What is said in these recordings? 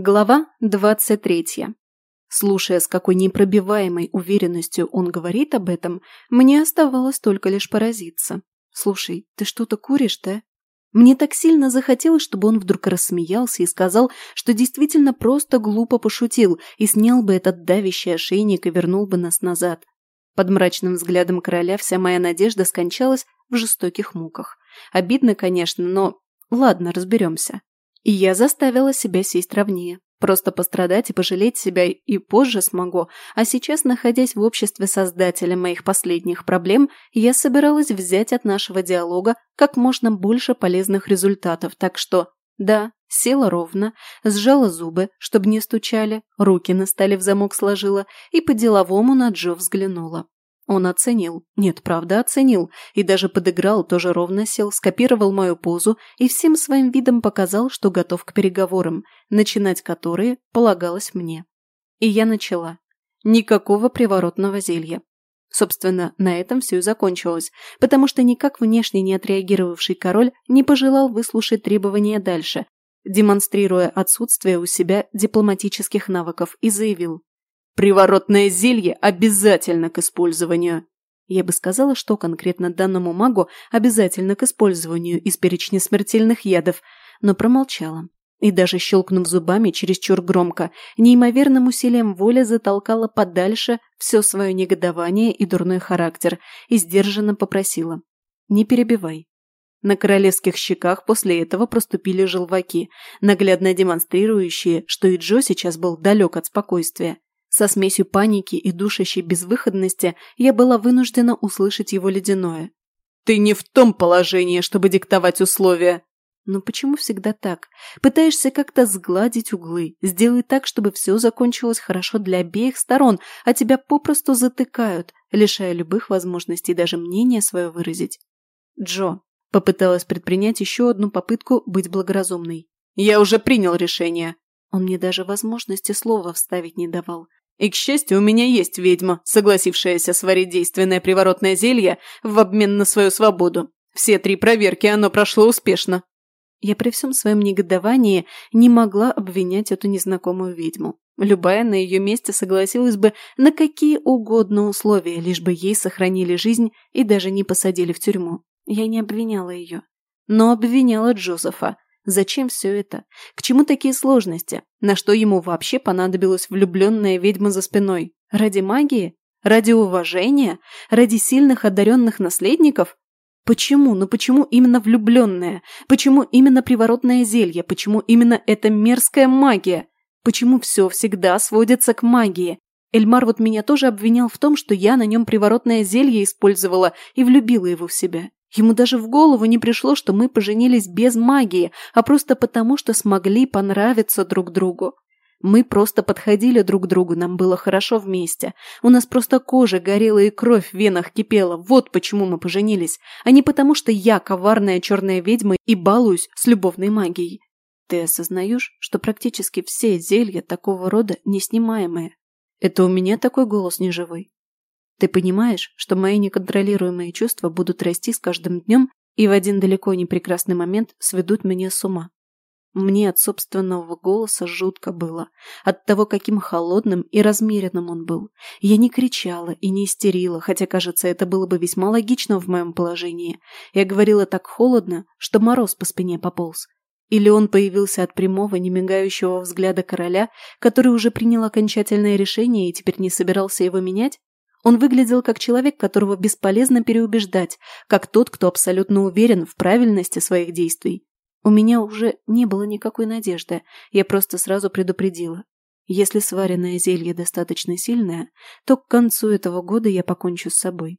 Глава двадцать третья. Слушая, с какой непробиваемой уверенностью он говорит об этом, мне оставалось только лишь поразиться. «Слушай, ты что-то куришь, да?» Мне так сильно захотелось, чтобы он вдруг рассмеялся и сказал, что действительно просто глупо пошутил и снял бы этот давящий ошейник и вернул бы нас назад. Под мрачным взглядом короля вся моя надежда скончалась в жестоких муках. Обидно, конечно, но... Ладно, разберемся. И я заставила себя сесть ровнее. Просто пострадать и пожалеть себя и позже смогу, а сейчас, находясь в обществе создателя моих последних проблем, я собиралась взять от нашего диалога как можно больше полезных результатов, так что, да, села ровно, сжала зубы, чтобы не стучали, руки на столе в замок сложила и по-деловому на Джо взглянула. Он оценил. Нет, правда, оценил. И даже подыграл, тоже ровно сел, скопировал мою позу и всем своим видом показал, что готов к переговорам, начинать которые полагалось мне. И я начала. Никакого приворотного зелья. Собственно, на этом все и закончилось, потому что никак внешне не отреагировавший король не пожелал выслушать требования дальше, демонстрируя отсутствие у себя дипломатических навыков, и заявил Приворотное зелье обязательно к использованию. Я бы сказала, что конкретно данному магу обязательно к использованию из перечня смертельных ядов, но промолчала. И даже щелкнув зубами чересчур громко, неимоверным усилием воли затолкала подальше все свое негодование и дурной характер и сдержанно попросила. «Не перебивай». На королевских щеках после этого проступили желваки, наглядно демонстрирующие, что и Джо сейчас был далек от спокойствия. Со смесью паники и душащей безвыходности я была вынуждена услышать его ледяное. «Ты не в том положении, чтобы диктовать условия!» Но почему всегда так? Пытаешься как-то сгладить углы, сделай так, чтобы все закончилось хорошо для обеих сторон, а тебя попросту затыкают, лишая любых возможностей даже мнение свое выразить. Джо попыталась предпринять еще одну попытку быть благоразумной. «Я уже принял решение!» Он мне даже возможности слова вставить не давал. И, к счастью, у меня есть ведьма, согласившаяся сварить действенное приворотное зелье в обмен на свою свободу. Все три проверки оно прошло успешно. Я при всем своем негодовании не могла обвинять эту незнакомую ведьму. Любая на ее месте согласилась бы на какие угодно условия, лишь бы ей сохранили жизнь и даже не посадили в тюрьму. Я не обвиняла ее. Но обвиняла Джозефа, Зачем все это? К чему такие сложности? На что ему вообще понадобилась влюбленная ведьма за спиной? Ради магии? Ради уважения? Ради сильных одаренных наследников? Почему? Ну почему именно влюбленная? Почему именно приворотное зелье? Почему именно эта мерзкая магия? Почему все всегда сводится к магии? Эльмар вот меня тоже обвинял в том, что я на нем приворотное зелье использовала и влюбила его в себя. Ему даже в голову не пришло, что мы поженились без магии, а просто потому, что смогли понравиться друг другу. Мы просто подходили друг к другу, нам было хорошо вместе. У нас просто кожа горела и кровь в венах кипела. Вот почему мы поженились, а не потому, что я коварная черная ведьма и балуюсь с любовной магией. Ты осознаешь, что практически все зелья такого рода неснимаемые? Это у меня такой голос неживой. Ты понимаешь, что мои неконтролируемые чувства будут расти с каждым днем и в один далеко не прекрасный момент сведут меня с ума. Мне от собственного голоса жутко было, от того, каким холодным и размеренным он был. Я не кричала и не истерила, хотя, кажется, это было бы весьма логично в моем положении. Я говорила так холодно, что мороз по спине пополз. Или он появился от прямого, немигающего взгляда короля, который уже принял окончательное решение и теперь не собирался его менять? Он выглядел как человек, которого бесполезно переубеждать, как тот, кто абсолютно уверен в правильности своих действий. У меня уже не было никакой надежды, я просто сразу предупредила. Если сваренное зелье достаточно сильное, то к концу этого года я покончу с собой.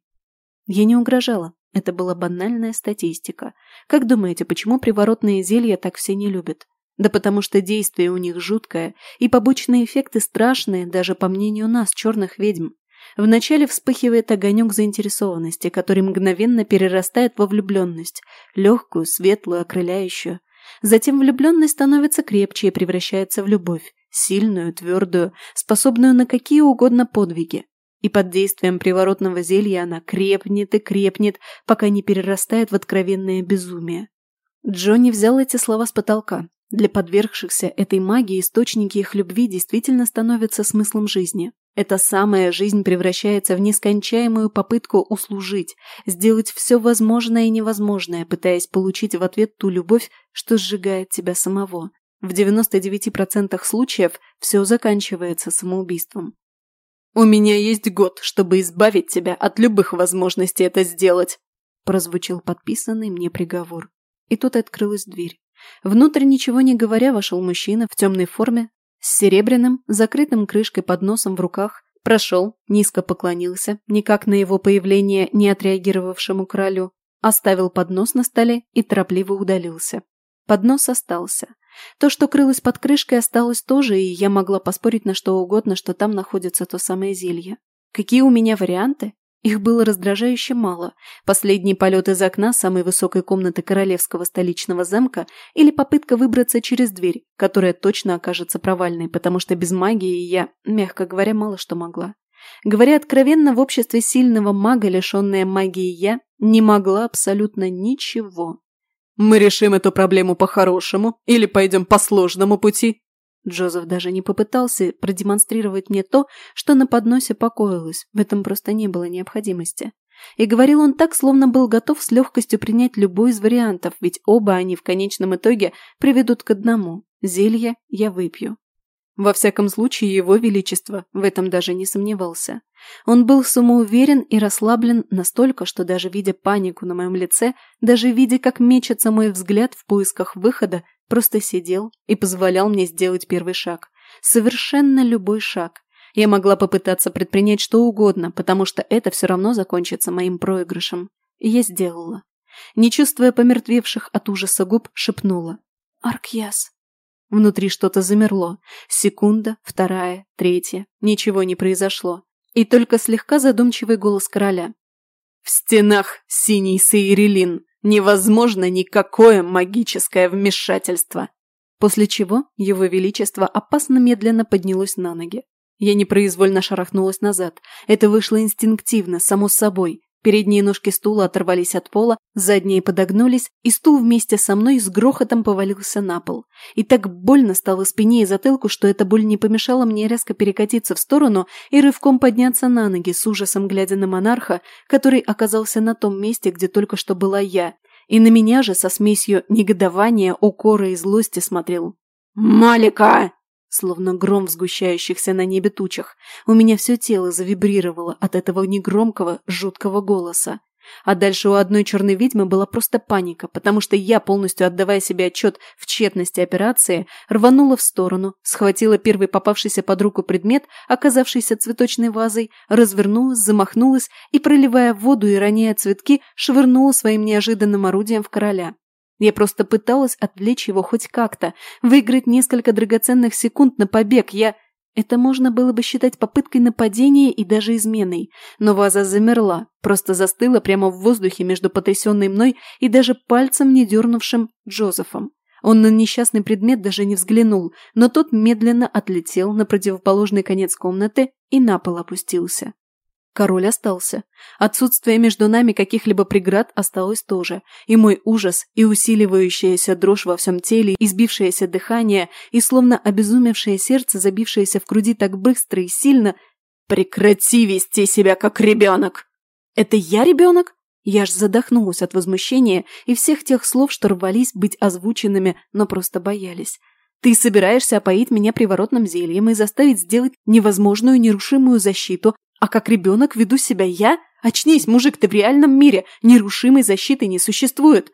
Я не угрожала, это была банальная статистика. Как думаете, почему приворотные зелья так все не любят? Да потому что действие у них жуткое, и побочные эффекты страшные даже по мнению нас, черных ведьм. Вначале вспыхивает огонек заинтересованности, который мгновенно перерастает во влюбленность, легкую, светлую, окрыляющую. Затем влюбленность становится крепче и превращается в любовь, сильную, твердую, способную на какие угодно подвиги. И под действием приворотного зелья она крепнет и крепнет, пока не перерастает в откровенное безумие. Джонни взял эти слова с потолка. Для подвергшихся этой магии источники их любви действительно становятся смыслом жизни. Эта самая жизнь превращается в нескончаемую попытку услужить, сделать все возможное и невозможное, пытаясь получить в ответ ту любовь, что сжигает тебя самого. В 99% случаев все заканчивается самоубийством. «У меня есть год, чтобы избавить тебя от любых возможностей это сделать», прозвучал подписанный мне приговор. И тут открылась дверь. Внутрь, ничего не говоря, вошел мужчина в темной форме, с серебряным, закрытым крышкой под носом в руках, прошел, низко поклонился, никак на его появление не отреагировавшему королю, оставил поднос на столе и торопливо удалился. Поднос остался. То, что крылось под крышкой, осталось тоже, и я могла поспорить на что угодно, что там находится то самое зелье. Какие у меня варианты? Их было раздражающе мало. Последний полет из окна самой высокой комнаты королевского столичного замка или попытка выбраться через дверь, которая точно окажется провальной, потому что без магии я, мягко говоря, мало что могла. Говоря откровенно, в обществе сильного мага, лишенная магии я, не могла абсолютно ничего. «Мы решим эту проблему по-хорошему или пойдем по сложному пути?» Джозеф даже не попытался продемонстрировать мне то, что на подносе покоилось, в этом просто не было необходимости. И говорил он так, словно был готов с легкостью принять любой из вариантов, ведь оба они в конечном итоге приведут к одному – зелье я выпью. Во всяком случае, его величество в этом даже не сомневался. Он был самоуверен и расслаблен настолько, что даже видя панику на моем лице, даже видя, как мечется мой взгляд в поисках выхода, просто сидел и позволял мне сделать первый шаг. Совершенно любой шаг. Я могла попытаться предпринять что угодно, потому что это все равно закончится моим проигрышем. И я сделала. Не чувствуя помертвевших от ужаса губ, шепнула. «Аркьяс». Внутри что-то замерло. Секунда, вторая, третья. Ничего не произошло. И только слегка задумчивый голос короля. «В стенах синий Сейрелин. Невозможно никакое магическое вмешательство». После чего его величество опасно медленно поднялось на ноги. Я непроизвольно шарахнулась назад. Это вышло инстинктивно, само собой. Передние ножки стула оторвались от пола, задние подогнулись, и стул вместе со мной с грохотом повалился на пол. И так больно стало спине и затылку, что эта боль не помешала мне резко перекатиться в сторону и рывком подняться на ноги, с ужасом глядя на монарха, который оказался на том месте, где только что была я, и на меня же со смесью негодования, укора и злости смотрел. «Малика!» Словно гром в сгущающихся на небе тучах, у меня все тело завибрировало от этого негромкого, жуткого голоса. А дальше у одной черной ведьмы была просто паника, потому что я, полностью отдавая себе отчет в тщетности операции, рванула в сторону, схватила первый попавшийся под руку предмет, оказавшийся цветочной вазой, развернулась, замахнулась и, проливая воду и роняя цветки, швырнула своим неожиданным орудием в короля. Я просто пыталась отвлечь его хоть как-то, выиграть несколько драгоценных секунд на побег. Я... Это можно было бы считать попыткой нападения и даже изменой. Но ваза замерла, просто застыла прямо в воздухе между потрясенной мной и даже пальцем не дернувшим Джозефом. Он на несчастный предмет даже не взглянул, но тот медленно отлетел на противоположный конец комнаты и на пол опустился. Король остался. Отсутствие между нами каких-либо преград осталось тоже. И мой ужас, и усиливающаяся дрожь во всем теле, избившееся дыхание, и словно обезумевшее сердце, забившееся в груди так быстро и сильно... «Прекрати вести себя как ребенок!» «Это я ребенок?» Я ж задохнулась от возмущения и всех тех слов, что рвались быть озвученными, но просто боялись. Ты собираешься опоить меня приворотным зельем и заставить сделать невозможную нерушимую защиту, а как ребенок веду себя я? Очнись, мужик, ты в реальном мире. Нерушимой защиты не существует.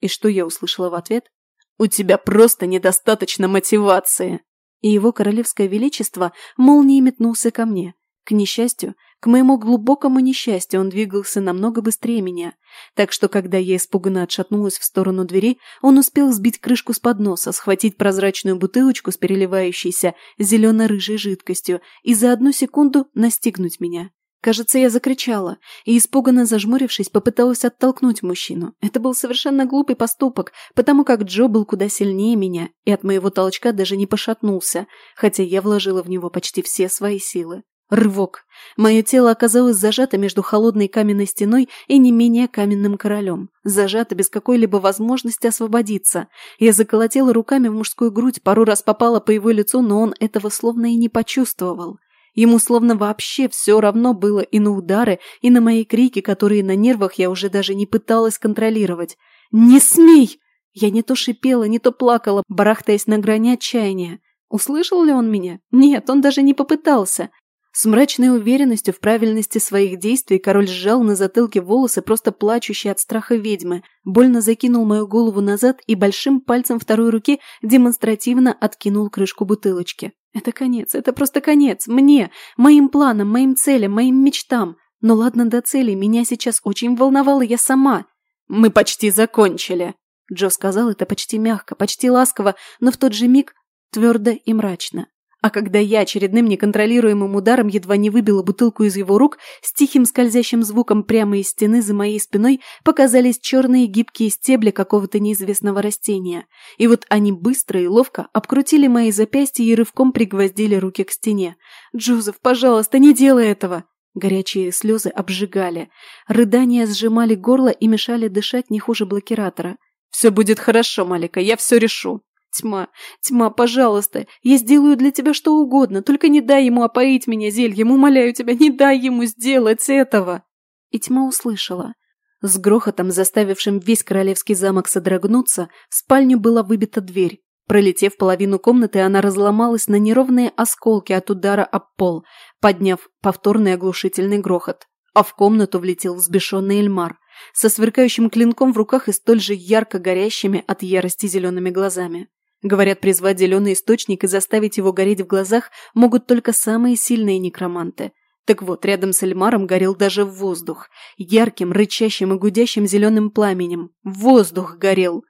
И что я услышала в ответ? У тебя просто недостаточно мотивации. И его королевское величество молнией метнулся ко мне. К несчастью, к моему глубокому несчастью он двигался намного быстрее меня, так что когда я испуганно отшатнулась в сторону двери, он успел сбить крышку с подноса, схватить прозрачную бутылочку с переливающейся зелено-рыжей жидкостью и за одну секунду настигнуть меня. Кажется, я закричала и, испуганно зажмурившись, попыталась оттолкнуть мужчину. Это был совершенно глупый поступок, потому как Джо был куда сильнее меня и от моего толчка даже не пошатнулся, хотя я вложила в него почти все свои силы. Рывок. Мое тело оказалось зажато между холодной каменной стеной и не менее каменным королем. Зажато без какой-либо возможности освободиться. Я заколотила руками в мужскую грудь, пару раз попала по его лицу, но он этого словно и не почувствовал. Ему словно вообще все равно было и на удары, и на мои крики, которые на нервах я уже даже не пыталась контролировать. «Не смей!» Я не то шипела, не то плакала, барахтаясь на грани отчаяния. Услышал ли он меня? Нет, он даже не попытался. С мрачной уверенностью в правильности своих действий король сжал на затылке волосы, просто плачущие от страха ведьмы, больно закинул мою голову назад и большим пальцем второй руки демонстративно откинул крышку бутылочки. Это конец, это просто конец. Мне, моим планам, моим целям, моим мечтам. Но ладно до цели, меня сейчас очень волновала я сама. «Мы почти закончили», — Джо сказал это почти мягко, почти ласково, но в тот же миг твердо и мрачно. А когда я очередным неконтролируемым ударом едва не выбила бутылку из его рук, с тихим скользящим звуком прямо из стены за моей спиной показались черные гибкие стебли какого-то неизвестного растения. И вот они быстро и ловко обкрутили мои запястья и рывком пригвоздили руки к стене. «Джозеф, пожалуйста, не делай этого!» Горячие слезы обжигали. Рыдания сжимали горло и мешали дышать не хуже блокиратора. «Все будет хорошо, Малика, я все решу!» «Тьма, тьма, пожалуйста, я сделаю для тебя что угодно, только не дай ему опоить меня зельем, умоляю тебя, не дай ему сделать этого!» И тьма услышала. С грохотом, заставившим весь королевский замок содрогнуться, в спальню была выбита дверь. Пролетев половину комнаты, она разломалась на неровные осколки от удара об пол, подняв повторный оглушительный грохот. А в комнату влетел взбешенный Эльмар, со сверкающим клинком в руках и столь же ярко горящими от ярости зелеными глазами. Говорят, призвать зеленый источник и заставить его гореть в глазах могут только самые сильные некроманты. Так вот, рядом с Эльмаром горел даже воздух. Ярким, рычащим и гудящим зеленым пламенем. Воздух горел.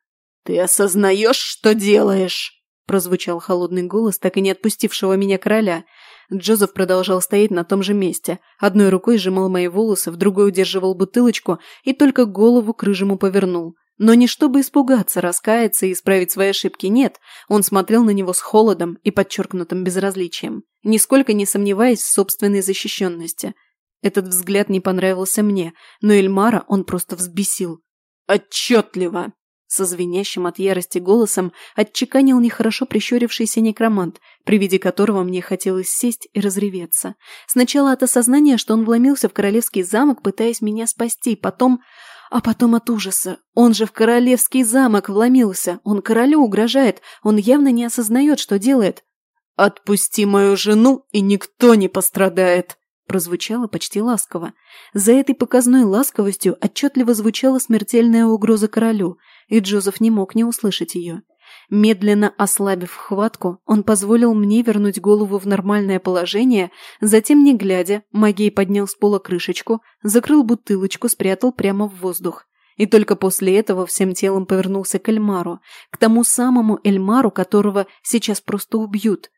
«Ты осознаешь, что делаешь?» прозвучал холодный голос, так и не отпустившего меня короля. Джозеф продолжал стоять на том же месте. Одной рукой сжимал мои волосы, в другой удерживал бутылочку и только голову к рыжему повернул. Но не чтобы испугаться, раскаяться и исправить свои ошибки, нет. Он смотрел на него с холодом и подчеркнутым безразличием, нисколько не сомневаясь в собственной защищенности. Этот взгляд не понравился мне, но Эльмара он просто взбесил. «Отчетливо!» Со звенящим от ярости голосом отчеканил нехорошо прищурившийся некромант, при виде которого мне хотелось сесть и разреветься. Сначала от осознания, что он вломился в королевский замок, пытаясь меня спасти, потом а потом от ужаса. Он же в королевский замок вломился. Он королю угрожает. Он явно не осознает, что делает. «Отпусти мою жену, и никто не пострадает!» Прозвучало почти ласково. За этой показной ласковостью отчетливо звучала смертельная угроза королю, и Джозеф не мог не услышать ее. Медленно ослабив хватку, он позволил мне вернуть голову в нормальное положение, затем, не глядя, магией поднял с пола крышечку, закрыл бутылочку, спрятал прямо в воздух. И только после этого всем телом повернулся к Эльмару, к тому самому Эльмару, которого сейчас просто убьют.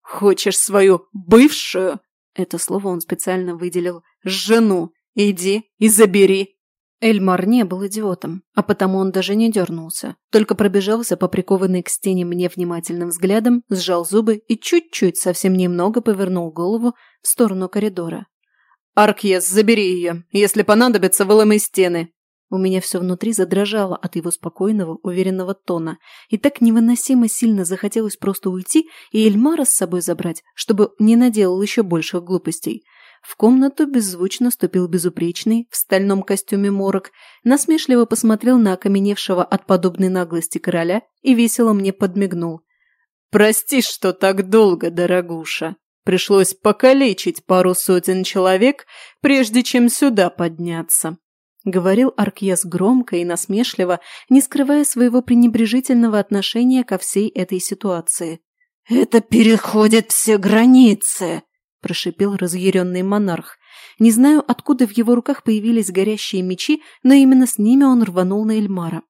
«Хочешь свою бывшую?» Это слово он специально выделил. «Жену! Иди и забери!» Эльмар не был идиотом, а потому он даже не дернулся, только пробежался по прикованной к стене мне внимательным взглядом, сжал зубы и чуть-чуть, совсем немного повернул голову в сторону коридора. «Аркьес, забери ее! Если понадобится, выломай стены!» У меня все внутри задрожало от его спокойного, уверенного тона, и так невыносимо сильно захотелось просто уйти и Эльмара с собой забрать, чтобы не наделал еще больших глупостей – в комнату беззвучно ступил безупречный, в стальном костюме морок, насмешливо посмотрел на окаменевшего от подобной наглости короля и весело мне подмигнул. «Прости, что так долго, дорогуша. Пришлось покалечить пару сотен человек, прежде чем сюда подняться», — говорил Аркьес громко и насмешливо, не скрывая своего пренебрежительного отношения ко всей этой ситуации. «Это переходит все границы!» – прошипел разъяренный монарх. Не знаю, откуда в его руках появились горящие мечи, но именно с ними он рванул на Эльмара.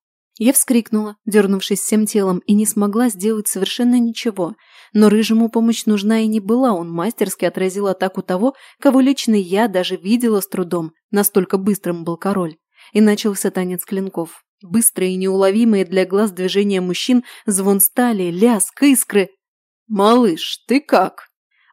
Я вскрикнула, дернувшись всем телом, и не смогла сделать совершенно ничего. Но рыжему помощь нужна и не была, он мастерски отразил атаку того, кого лично я даже видела с трудом, настолько быстрым был король. И начался танец клинков. Быстрые и неуловимые для глаз движения мужчин, звон стали, лязг, искры. «Малыш, ты как?»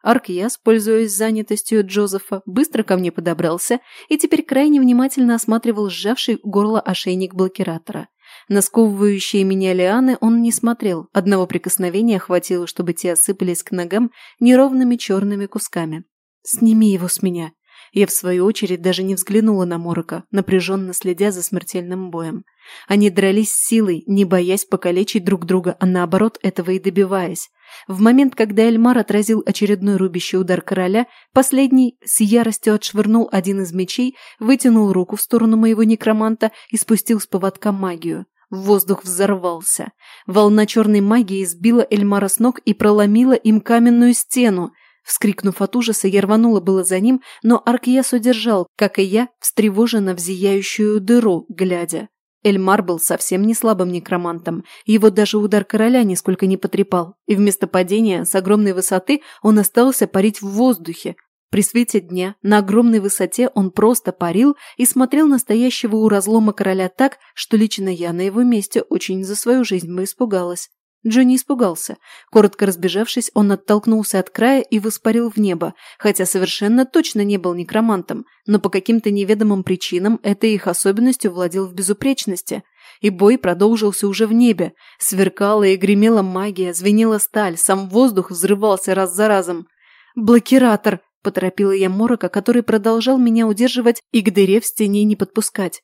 Аркьяс, пользуясь занятостью Джозефа, быстро ко мне подобрался и теперь крайне внимательно осматривал сжавший горло ошейник блокиратора. На сковывающие меня лианы он не смотрел, одного прикосновения хватило, чтобы те осыпались к ногам неровными черными кусками. «Сними его с меня!» Я, в свою очередь, даже не взглянула на Морока, напряженно следя за смертельным боем. Они дрались силой, не боясь покалечить друг друга, а наоборот этого и добиваясь. В момент, когда Эльмар отразил очередной рубящий удар короля, последний с яростью отшвырнул один из мечей, вытянул руку в сторону моего некроманта и спустил с поводка магию. Воздух взорвался. Волна черной магии сбила Эльмара с ног и проломила им каменную стену. Вскрикнув от ужаса, я рванула было за ним, но Аркьяс удержал, как и я, встревоженно в зияющую дыру, глядя. Эльмар был совсем не слабым некромантом, его даже удар короля нисколько не потрепал, и вместо падения с огромной высоты он остался парить в воздухе. При свете дня на огромной высоте он просто парил и смотрел настоящего у разлома короля так, что лично я на его месте очень за свою жизнь бы испугалась. Джонни испугался. Коротко разбежавшись, он оттолкнулся от края и воспарил в небо, хотя совершенно точно не был некромантом, но по каким-то неведомым причинам этой их особенностью владел в безупречности. И бой продолжился уже в небе. Сверкала и гремела магия, звенела сталь, сам воздух взрывался раз за разом. «Блокиратор!» – поторопила я Морока, который продолжал меня удерживать и к дыре в стене не подпускать.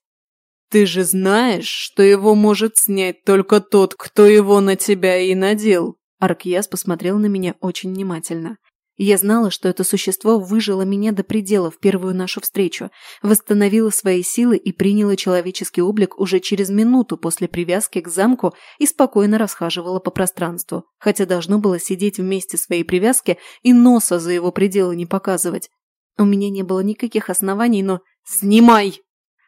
Ты же знаешь, что его может снять только тот, кто его на тебя и надел. Аркьяс посмотрел на меня очень внимательно. Я знала, что это существо выжило меня до предела в первую нашу встречу, восстановило свои силы и приняло человеческий облик уже через минуту после привязки к замку и спокойно расхаживало по пространству, хотя должно было сидеть вместе своей привязки и носа за его пределы не показывать. У меня не было никаких оснований, но «Снимай!»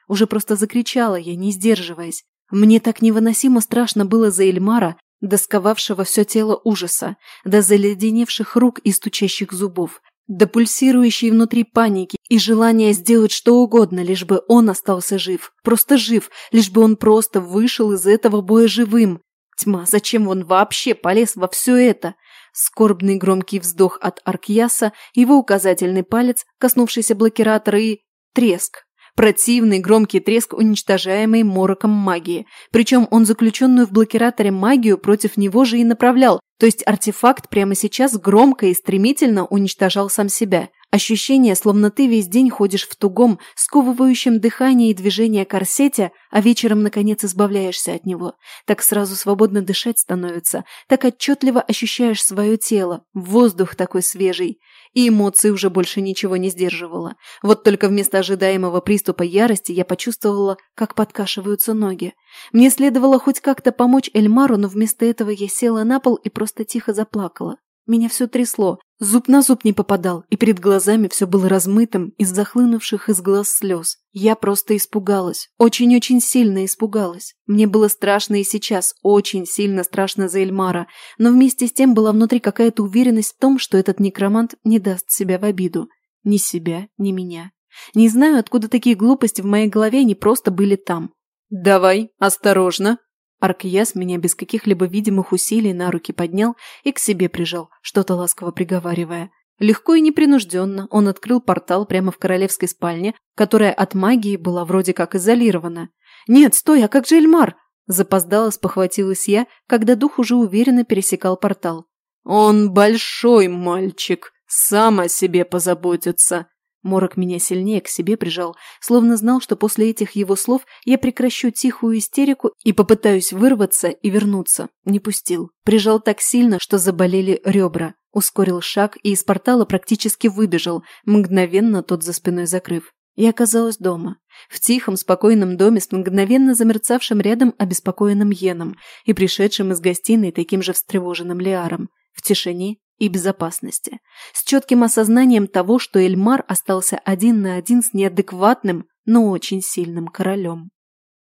Уже просто закричала я, не сдерживаясь. Мне так невыносимо страшно было за Эльмара, досковавшего все тело ужаса, до заледеневших рук и стучащих зубов, до пульсирующей внутри паники и желания сделать что угодно, лишь бы он остался жив. Просто жив, лишь бы он просто вышел из этого боя живым. Тьма, зачем он вообще полез во все это? Скорбный громкий вздох от Аркьяса, его указательный палец, коснувшийся блокиратора и... треск. Противный громкий треск, уничтожаемый мороком магии. Причем он заключенную в блокираторе магию против него же и направлял, то есть артефакт прямо сейчас громко и стремительно уничтожал сам себя. Ощущение, словно ты весь день ходишь в тугом, сковывающем дыхание и движение корсете, а вечером, наконец, избавляешься от него. Так сразу свободно дышать становится, так отчетливо ощущаешь свое тело, воздух такой свежий и эмоций уже больше ничего не сдерживала. Вот только вместо ожидаемого приступа ярости я почувствовала, как подкашиваются ноги. Мне следовало хоть как-то помочь Эльмару, но вместо этого я села на пол и просто тихо заплакала. Меня все трясло, зуб на зуб не попадал, и перед глазами все было размытым из захлынувших из глаз слез. Я просто испугалась, очень-очень сильно испугалась. Мне было страшно и сейчас, очень сильно страшно за Эльмара, но вместе с тем была внутри какая-то уверенность в том, что этот некромант не даст себя в обиду. Ни себя, ни меня. Не знаю, откуда такие глупости в моей голове, они просто были там. «Давай, осторожно!» Аркьяс меня без каких-либо видимых усилий на руки поднял и к себе прижал, что-то ласково приговаривая. Легко и непринужденно он открыл портал прямо в королевской спальне, которая от магии была вроде как изолирована. «Нет, стой, а как же Эльмар?» Запоздало спохватилась я, когда дух уже уверенно пересекал портал. «Он большой мальчик, сам о себе позаботится», Морок меня сильнее к себе прижал, словно знал, что после этих его слов я прекращу тихую истерику и попытаюсь вырваться и вернуться. Не пустил. Прижал так сильно, что заболели ребра. Ускорил шаг и из портала практически выбежал, мгновенно тот за спиной закрыв. Я оказалась дома. В тихом, спокойном доме с мгновенно замерцавшим рядом обеспокоенным Йеном и пришедшим из гостиной таким же встревоженным Лиаром. В тишине и безопасности, с четким осознанием того, что Эльмар остался один на один с неадекватным, но очень сильным королем.